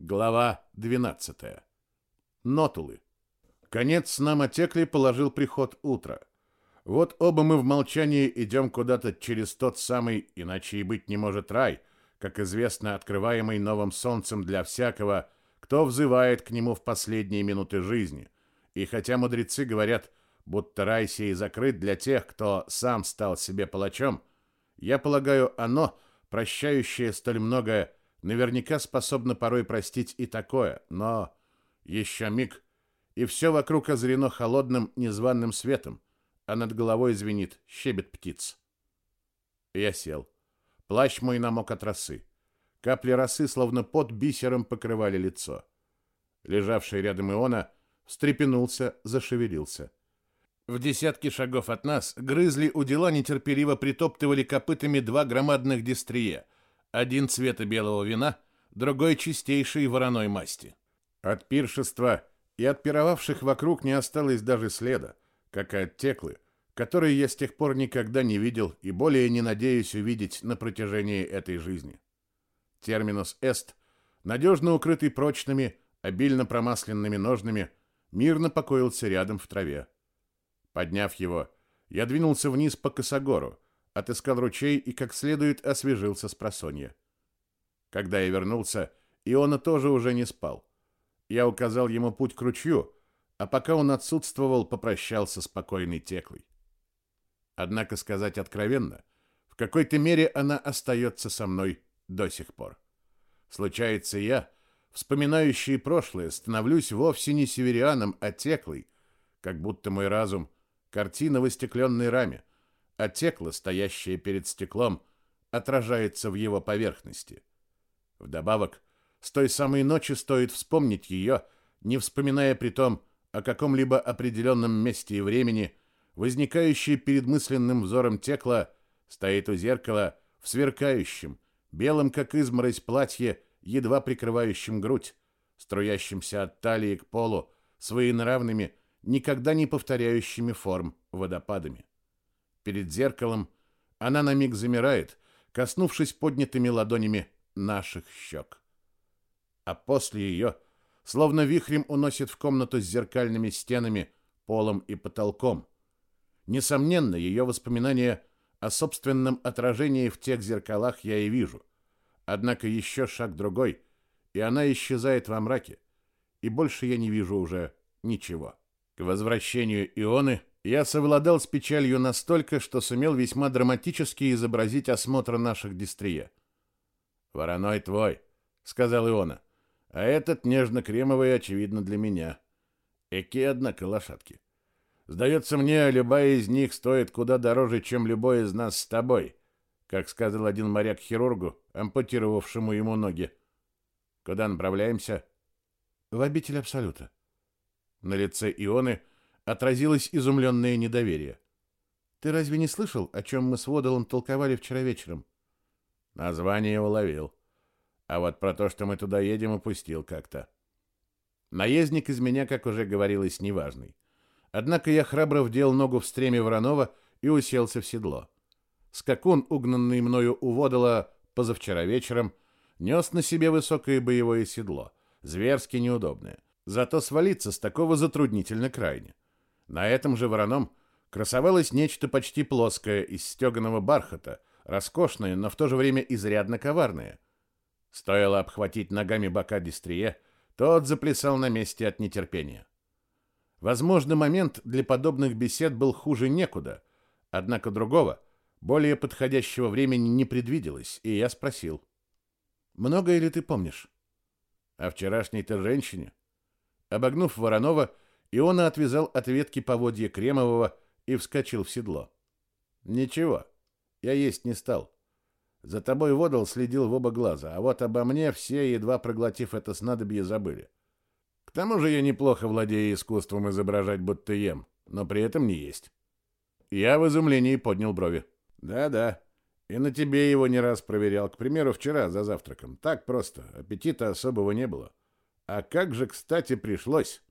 Глава 12. Нотулы. Конец нам отекли положил приход утра. Вот оба мы в молчании идем куда-то через тот самый, иначе и быть не может рай, как известно, открываемый новым солнцем для всякого, кто взывает к нему в последние минуты жизни. И хотя мудрецы говорят, будто рай сей закрыт для тех, кто сам стал себе палачом, я полагаю, оно, прощающее столь многое, наверняка способно порой простить и такое, но еще миг, и все вокруг озарено холодным незваным светом, а над головой звенит щебет птиц. Я сел. Плащ мой намок от росы. Капли росы, словно под бисером, покрывали лицо. Лежавший рядом Иона встрепенулся, зашевелился. В десятке шагов от нас грызли у дела нетерпеливо притоптывали копытами два громадных дистрие, один цвета белого вина, другой чистейшей вороной масти. От пиршества и от пировавших вокруг не осталось даже следа, как и от теклы, которые я с тех пор никогда не видел и более не надеюсь увидеть на протяжении этой жизни. Терминус эст, надежно укрытый прочными, обильно промасленными ножными, мирно покоился рядом в траве. Подняв его, я двинулся вниз по косогору, отыскал ручей и как следует освежился с просонья. Когда я вернулся, Иона тоже уже не спал. Я указал ему путь к ручью, а пока он отсутствовал, попрощался с покойной Теклой. Однако сказать откровенно, в какой-то мере она остается со мной до сих пор. Случается я, вспоминающий прошлое, становлюсь вовсе не северианом, а Теклой, как будто мой разум Картина в остекленной раме, а текло, стоящее перед стеклом, отражается в его поверхности. Вдобавок, с той самой ночи стоит вспомнить ее, не вспоминая при том о каком-либо определенном месте и времени, возникающее перед мысленным взором текла, стоит у зеркала в сверкающем, белом как изморозь платье, едва прикрывающем грудь, струящимся от талии к полу, своенравными, никогда не повторяющими форм водопадами. Перед зеркалом она на миг замирает, коснувшись поднятыми ладонями наших щек. А после ее, словно вихрем уносит в комнату с зеркальными стенами, полом и потолком. Несомненно, ее воспоминания о собственном отражении в тех зеркалах я и вижу. Однако еще шаг другой, и она исчезает во мраке, и больше я не вижу уже ничего. К возвращению Ионы я совладал с печалью настолько, что сумел весьма драматически изобразить осмотр наших дистрия. «Вороной твой», — сказал Иона, — «а этот нежно-кремовый, очевидно, для меня. Эки, однако, лошадки. Сдается мне, любая из них стоит куда дороже, чем любой из нас с тобой», как сказал один моряк хирургу, ампутировавшему ему ноги. «Куда направляемся?» «В обитель Абсолюта», на лице Ионы отразилось изумленное недоверие. «Ты разве не слышал, о чем мы с Водолом толковали вчера вечером?» Название уловил. А вот про то, что мы туда едем, упустил как-то. Наездник из меня, как уже говорилось, неважный. Однако я храбро вдел ногу в стреме Воронова и уселся в седло. Скакун, угнанный мною у Водола позавчера вечером, нес на себе высокое боевое седло, зверски неудобное. Зато свалиться с такого затруднительно крайне. На этом же вороном красовалось нечто почти плоское из стеганого бархата, роскошное, но в то же время изрядно коварное. Стоило обхватить ногами бока Дистрие, тот заплясал на месте от нетерпения. Возможно, момент для подобных бесед был хуже некуда, однако другого, более подходящего времени не предвиделось, и я спросил. «Многое ли ты помнишь?» «О вчерашней-то женщине?» Обогнув Воронова, Иона отвязал от ветки поводья Кремового и вскочил в седло. «Ничего, я есть не стал. За тобой водол следил в оба глаза, а вот обо мне все, едва проглотив это снадобье, забыли. К тому же я неплохо владею искусством изображать, будто ем, но при этом не есть». Я в изумлении поднял брови. «Да-да, и на тебе его не раз проверял, к примеру, вчера за завтраком. Так просто, аппетита особого не было. А как же, кстати, пришлось.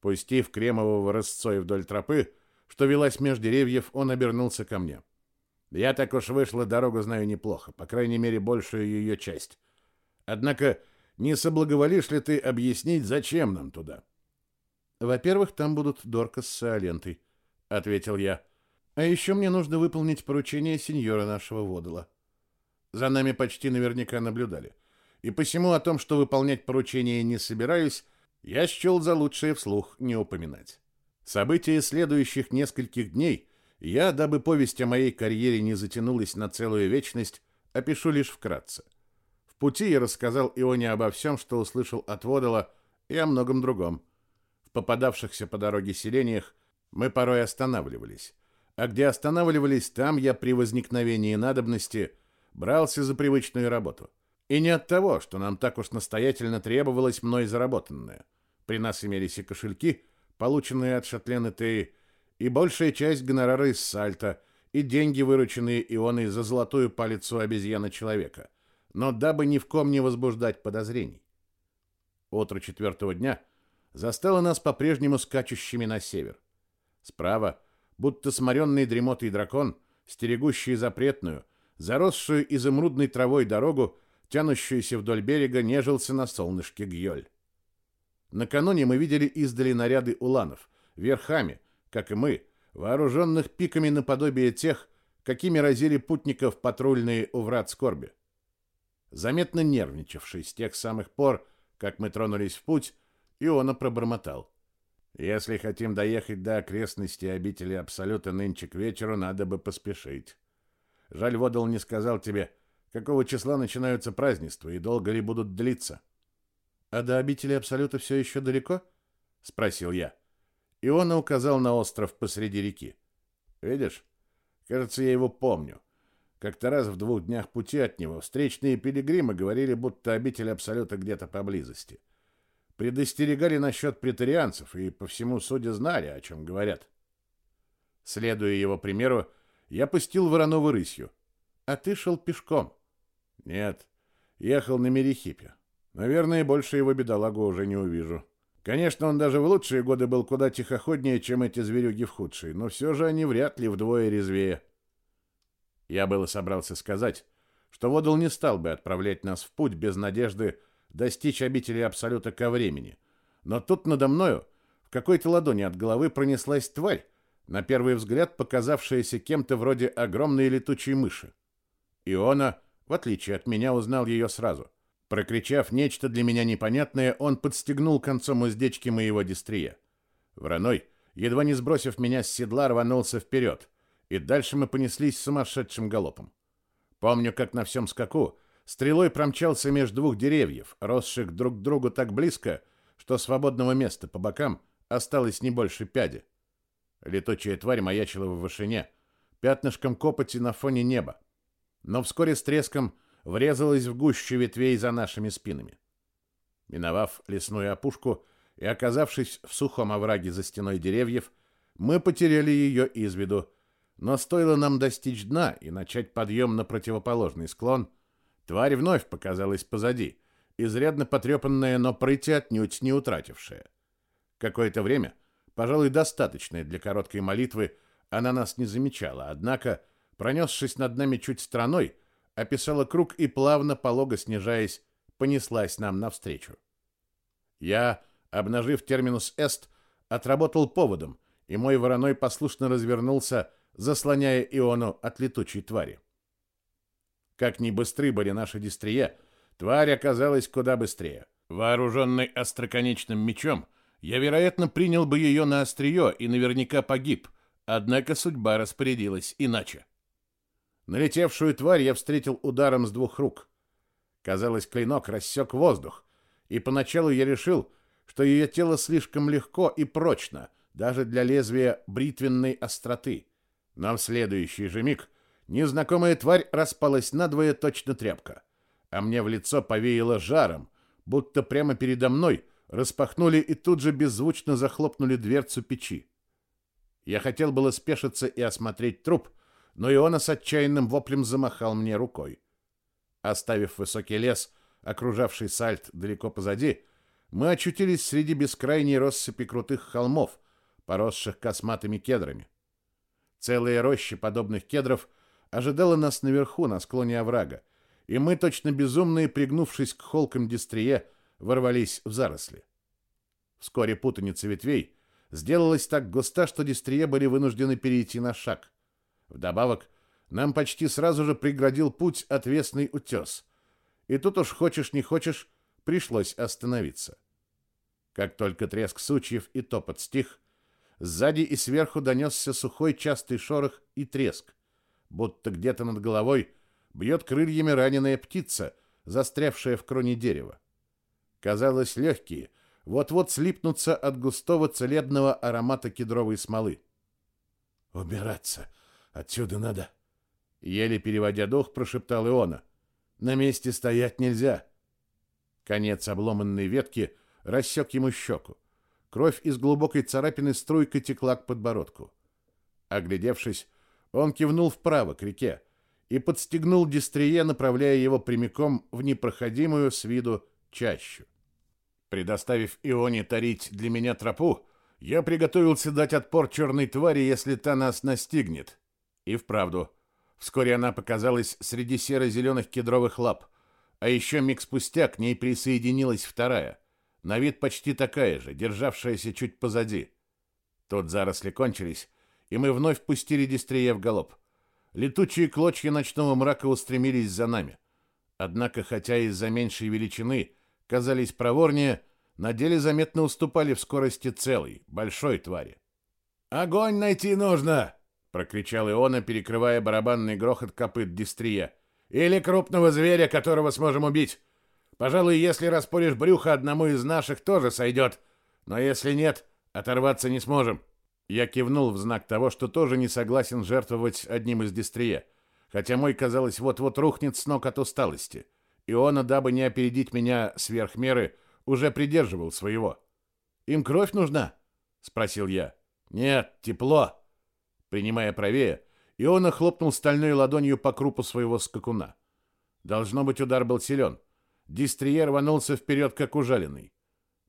Пустив кремового рысцой вдоль тропы, что велась меж деревьев, он обернулся ко мне. Я так уж вышла, дорогу знаю неплохо, по крайней мере, большую ее часть. Однако не соблаговолишь ли ты объяснить, зачем нам туда? Во-первых, там будут Дорка с Саолентой, ответил я. А еще мне нужно выполнить поручение сеньора нашего водола. За нами почти наверняка наблюдали. И посему о том, что выполнять поручение не собираюсь, я счел за лучшее вслух не упоминать. События следующих нескольких дней я, дабы повесть о моей карьере не затянулась на целую вечность, опишу лишь вкратце. В пути я рассказал Ионе обо всем, что услышал от Водола, и о многом другом. В попадавшихся по дороге селениях мы порой останавливались. А где останавливались, там я при возникновении надобности брался за привычную работу. И не от того, что нам так уж настоятельно требовалось мной заработанное. При нас имелись и кошельки, полученные от Шатлены Теи, и большая часть гонорара из сальта, и деньги, вырученные Ионой за золотую палицу обезьяна-человека. Но дабы ни в ком не возбуждать подозрений. Утро четвертого дня застало нас по-прежнему скачущими на север. Справа, будто сморенный дремотой дракон, стерегущий запретную, заросшую изумрудной травой дорогу, тянущуюся вдоль берега, нежился на солнышке Гьёль. Накануне мы видели издали наряды уланов, верхами, как и мы, вооруженных пиками наподобие тех, какими разили путников патрульные у врат скорби. Заметно нервничавший с тех самых пор, как мы тронулись в путь, Иона пробормотал. «Если хотим доехать до окрестностей обители Абсолюта нынче к вечеру, надо бы поспешить. Жаль, Водол не сказал тебе, какого числа начинаются празднества и долго ли будут длиться». «А до обители Абсолюта все еще далеко?» — спросил я. Иона указал на остров посреди реки. «Видишь? Кажется, я его помню. Как-то раз в двух днях пути от него встречные пилигримы говорили, будто обитель Абсолюта где-то поблизости. Предостерегали насчет претарианцев и, по всему судя, знали, о чем говорят. Следуя его примеру, я пустил Воронова рысью. А ты шел пешком. Нет, ехал на Мерехипе. Наверное, больше его бедолагу уже не увижу. Конечно, он даже в лучшие годы был куда тихоходнее, чем эти зверюги в худшие, но все же они вряд ли вдвое резвее. Я было собрался сказать, что Водол не стал бы отправлять нас в путь без надежды достичь обители Абсолюта ко времени. Но тут надо мною в какой-то ладони от головы пронеслась тварь, на первый взгляд показавшаяся кем-то вроде огромной летучей мыши. Иона, в отличие от меня, узнал ее сразу — Прокричав нечто для меня непонятное, он подстегнул концом уздечки моего дистрия. Враной, едва не сбросив меня с седла, рванулся вперед, и дальше мы понеслись сумасшедшим галопом. Помню, как на всем скаку стрелой промчался между двух деревьев, росших друг к другу так близко, что свободного места по бокам осталось не больше пяди. Летучая тварь маячила в вышине, пятнышком копоти на фоне неба. Но вскоре с треском врезалась в гущу ветвей за нашими спинами. Миновав лесную опушку и оказавшись в сухом овраге за стеной деревьев, мы потеряли ее из виду, но стоило нам достичь дна и начать подъем на противоположный склон, тварь вновь показалась позади, изрядно потрепанная, но прыти отнюдь не утратившая. Какое-то время, пожалуй, достаточное для короткой молитвы, она нас не замечала, однако, пронесшись над нами чуть стороной, описала круг и плавно, полого снижаясь, понеслась нам навстречу. Я, обнажив терминус «эст», отработал поводом, и мой вороной послушно развернулся, заслоняя Иону от летучей твари. Как ни быстры были наши дистрия, тварь оказалась куда быстрее. Вооруженный остроконечным мечом, я, вероятно, принял бы ее на острие и наверняка погиб, однако судьба распорядилась иначе. Налетевшую тварь я встретил ударом с двух рук. Казалось, клинок рассек воздух, и поначалу я решил, что ее тело слишком легко и прочно, даже для лезвия бритвенной остроты. Но в следующий же миг незнакомая тварь распалась надвое точно тряпка, а мне в лицо повеяло жаром, будто прямо передо мной распахнули и тут же беззвучно захлопнули дверцу печи. Я хотел было спешиться и осмотреть труп, но Иона с отчаянным воплем замахал мне рукой. Оставив высокий лес, окружавший сальт далеко позади, мы очутились среди бескрайней россыпи крутых холмов, поросших косматыми кедрами. Целые рощи подобных кедров ожидала нас наверху, на склоне оврага, и мы, точно безумные, пригнувшись к холкам дистрие, ворвались в заросли. Вскоре путаница ветвей сделалась так густа, что дистрие были вынуждены перейти на шаг. Вдобавок, нам почти сразу же преградил путь отвесный утес. И тут уж хочешь не хочешь, пришлось остановиться. Как только треск сучьев и топот стих, сзади и сверху донесся сухой частый шорох и треск, будто где-то над головой бьет крыльями раненая птица, застрявшая в кроне дерева. Казалось, легкие, вот-вот слипнутся от густого целебного аромата кедровой смолы. «Убираться! Отсюда надо!» Еле переводя дух, прошептал Иона. «На месте стоять нельзя!» Конец обломанной ветки рассек ему щеку. Кровь из глубокой царапины струйкой текла к подбородку. Оглядевшись, он кивнул вправо, к реке, и подстегнул дистрие, направляя его прямиком в непроходимую с виду чащу. Предоставив Ионе тарить для меня тропу, я приготовился дать отпор черной твари, если та нас настигнет. И вправду, вскоре она показалась среди серо-зеленых кедровых лап, а еще миг спустя к ней присоединилась вторая, на вид почти такая же, державшаяся чуть позади. Тут заросли кончились, и мы вновь пустили дистрия в галоп. Летучие клочья ночного мрака устремились за нами. Однако, хотя из-за меньшей величины казались проворнее, на деле заметно уступали в скорости целой, большой твари. «Огонь найти нужно!» — прокричал Иона, перекрывая барабанный грохот копыт дистрия. «Или крупного зверя, которого сможем убить. Пожалуй, если распоришь брюхо одному из наших, тоже сойдет. Но если нет, оторваться не сможем». Я кивнул в знак того, что тоже не согласен жертвовать одним из дистрия, хотя мой, казалось, вот-вот рухнет с ног от усталости. Иона, дабы не опередить меня сверх меры, уже придерживал своего. «Им кровь нужна?» — спросил я. «Нет, тепло». Принимая правее, Иона хлопнул стальной ладонью по крупу своего скакуна. Должно быть, удар был силен. Дистрие рванулся вперед, как ужаленный.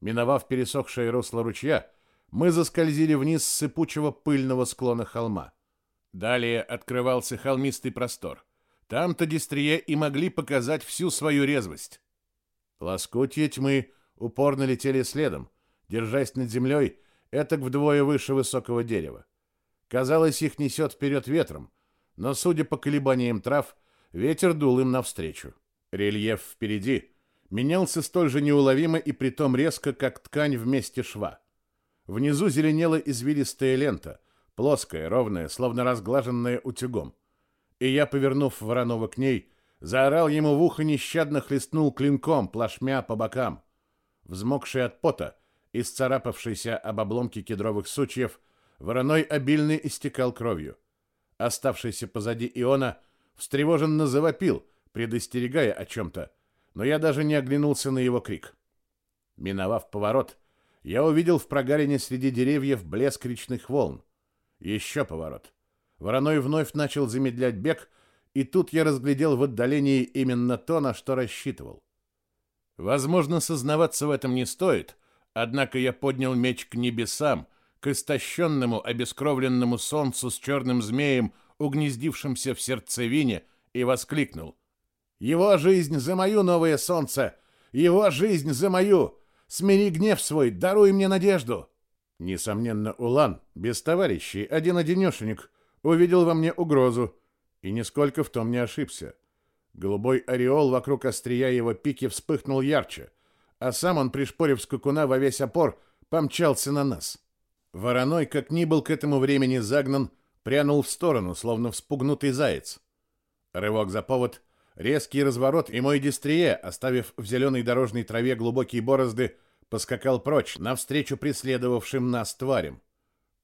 Миновав пересохшее русло ручья, мы заскользили вниз с сыпучего пыльного склона холма. Далее открывался холмистый простор. Там-то Дистрие и могли показать всю свою резвость. Лоскутья тьмы упорно летели следом, держась над землей, этак вдвое выше высокого дерева. Казалось, их несет вперед ветром, но, судя по колебаниям трав, ветер дул им навстречу. Рельеф впереди менялся столь же неуловимо и притом резко, как ткань вместе шва. Внизу зеленела извилистая лента, плоская, ровная, словно разглаженная утюгом. И я, повернув Воронова к ней, заорал ему в ухо, нещадно хлестнул клинком, плашмя по бокам. Взмокший от пота, исцарапавшийся об обломки кедровых сучьев, вороной обильно истекал кровью. Оставшийся позади Иона встревоженно завопил, предостерегая о чем-то, но я даже не оглянулся на его крик. Миновав поворот, я увидел в прогарине среди деревьев блеск речных волн. Еще поворот. Вороной вновь начал замедлять бег, и тут я разглядел в отдалении именно то, на что рассчитывал. Возможно, сознаваться в этом не стоит, однако я поднял меч к небесам, к истощенному, обескровленному солнцу с черным змеем, угнездившимся в сердцевине, и воскликнул. «Его жизнь за мою, новое солнце! Его жизнь за мою! Смири гнев свой, даруй мне надежду!» Несомненно, Улан, без товарищей, один-одинешенек, увидел во мне угрозу и нисколько в том не ошибся. Голубой ореол вокруг острия его пики вспыхнул ярче, а сам он, пришпорив скакуна во весь опор, помчался на нас. Вороной, как ни был к этому времени загнан, прянул в сторону, словно вспугнутый заяц. Рывок за повод, Резкий разворот, и мой дистрие, оставив в зеленой дорожной траве глубокие борозды, поскакал прочь, навстречу преследовавшим нас тварям.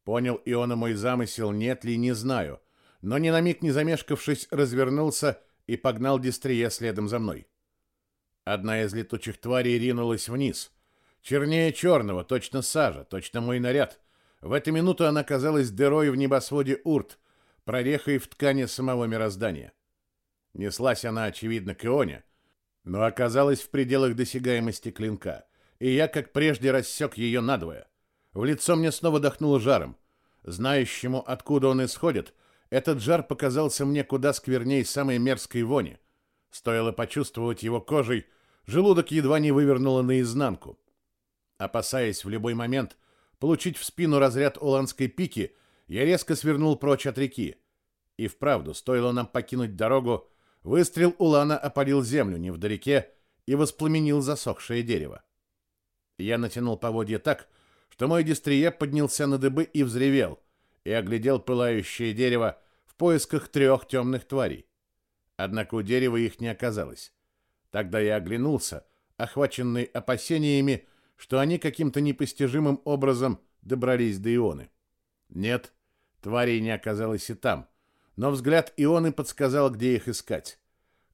Понял Иона мой замысел, нет ли, не знаю, но ни на миг не замешкавшись, развернулся и погнал дистрие следом за мной. Одна из летучих тварей ринулась вниз. Чернее черного, точно сажа, точно мой наряд. В эту минуту она казалась дырой в небосводе урт, прорехой в ткани самого мироздания. Неслась она, очевидно, к Ионе, но оказалась в пределах досягаемости клинка, и я, как прежде, рассек ее надвое. В лицо мне снова дохнуло жаром. Знающему, откуда он исходит, этот жар показался мне куда скверней самой мерзкой вони. Стоило почувствовать его кожей, желудок едва не вывернуло наизнанку. Опасаясь в любой момент получить в спину разряд уланской пики, я резко свернул прочь от реки. И вправду, стоило нам покинуть дорогу, выстрел Улана опалил землю невдалеке и воспламенил засохшее дерево. Я натянул поводья так, что мой дистрие поднялся на дыбы и взревел, и оглядел пылающее дерево в поисках трех темных тварей. Однако у дерева их не оказалось. Тогда я оглянулся, охваченный опасениями, что они каким-то непостижимым образом добрались до Ионы. Нет, тварей не оказалось и там, но взгляд Ионы подсказал, где их искать.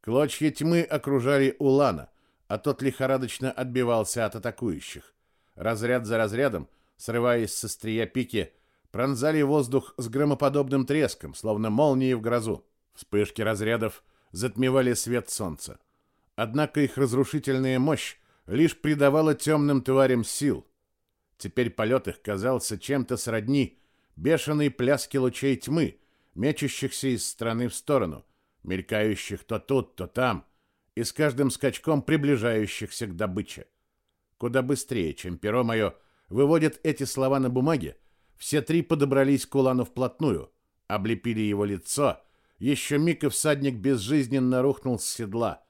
Клочья тьмы окружали Улана, а тот лихорадочно отбивался от атакующих. Разряд за разрядом, срываясь со стрия пики, пронзали воздух с громоподобным треском, словно молнии в грозу. Вспышки разрядов затмевали свет солнца. Однако их разрушительная мощь лишь придавала темным тварям сил. Теперь полет их казался чем-то сродни бешеной пляске лучей тьмы, мечущихся из стороны в сторону, мелькающих то тут, то там, и с каждым скачком приближающихся к добыче. Куда быстрее, чем перо мое выводит эти слова на бумаге, все три подобрались к Улану вплотную, облепили его лицо, еще миг и всадник безжизненно рухнул с седла,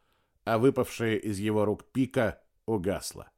а выпавшая из его рук пика угасла.